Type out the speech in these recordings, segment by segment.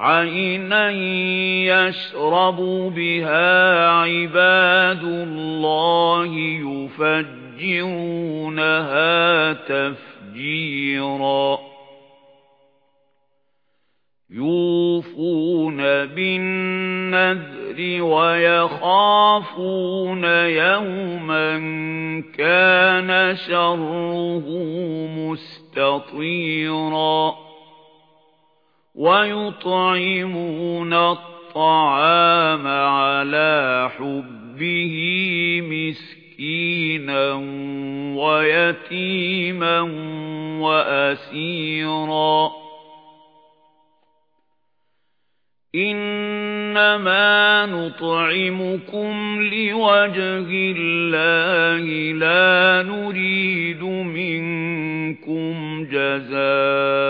عَيْنًا يَشْرَبُ بِهَا عِبَادُ اللَّهِ يُفَجِّرُونَهَا تَفْجِيرًا يُوفُونَ بِالنَّذْرِ وَيَخَافُونَ يَوْمًا كَانَ شَرُّهُ مُسْتَطِيرًا وَيُطْعِمُونَ الطَّعَامَ عَلَى حُبِّهِ مِسْكِينًا وَيَتِيمًا وَأَسِيرًا. إِنَّمَا نُطْعِمُكُمْ لِوَجْهِ اللَّهِ لَا نُرِيدُ مِنكُمْ جَزَاءً.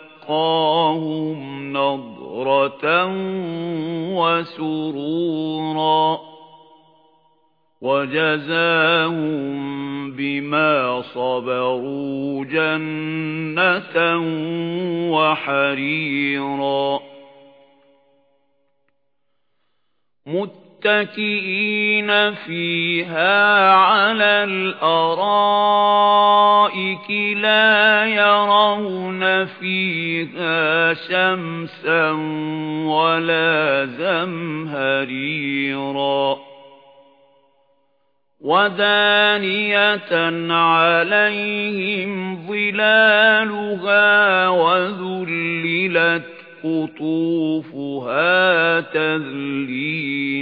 وَلَقَّاهُمْ نَضْرَةً وَسُرُورًا وَجَزَاهُم بِمَا صَبَرُوا جَنَّةً وَحَرِيرًا مُتَّكِئِينَ فِيهَا عَلَى الْأَرَائِكِ لَا يَرَوْنَ فِيهَا شَمْسًا وَلَا زَمْهَرِيرًا وَدَانِيَةً عَلَيْهِمْ ظِلَالُهَا وَذُلِّلَتْ قُطُوفُهَا تَذْلِيلًا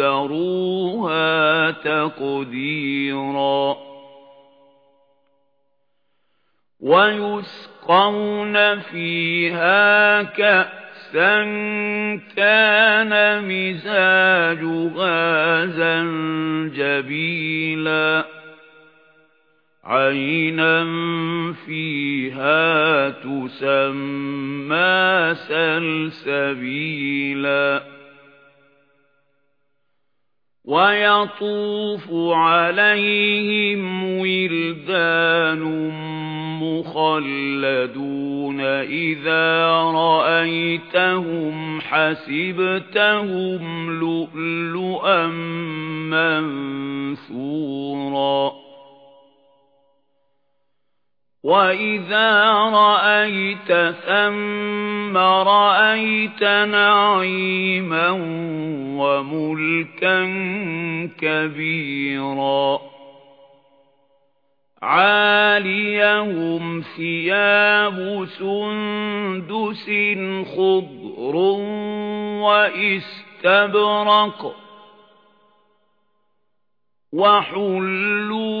قَدَّرُوهَا تَقْدِيرًا وَيُسْقَوْنَ فِيهَا كَأْسًا كَانَ مِزَاجُهَا زَنجَبِيلًا عَيْنًا فِيهَا تُسَمَّى سَلْسَبِيلًا وَيَطُوفُ عَلَيْهِمْ وِلْدَانٌ مُخَلَّدُونَ إِذَا رَأَيْتَهُمْ حَسِبْتَهُمْ لُؤْلُؤًا مَّنثُورًا وَإِذَا رَأَيْتَ ثَمَّ رَأَيْتَ نَعِيمًا وَمُلْكًا كَبِيرًا عَالِيَهُمْ ثِيَابُ سُندُسٍ خُضْرٌ وَإِسْتَبْرَقٌ وَحُلُّوا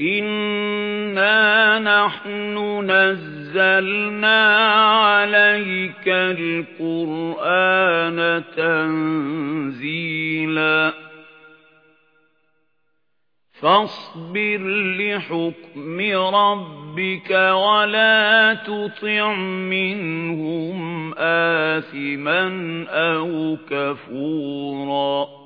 إِنَّا نَحْنُ نَزَّلْنَا عَلَيْكَ الْقُرْآنَ تَنزِيلًا. فاصبر لحكم ربك ولا تطع منهم آثِمًا أَوْ كَفُورًا.